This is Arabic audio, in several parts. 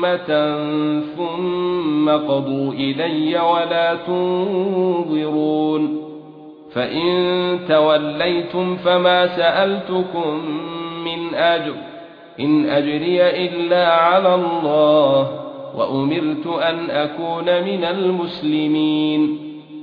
غمة ثم قضوا إلي ولا تنظرون. فإن توليتم فما سألتكم من أجر إن أجري إلا على الله وأمرت أن أكون من المسلمين.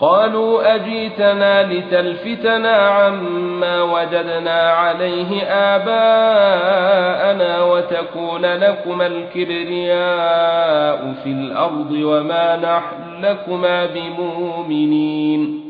قالوا أجيتنا لتلفتنا عما وجدنا عليه آباءنا وتكون لكما الكبرياء في الأرض وما نحن لكما بمؤمنين.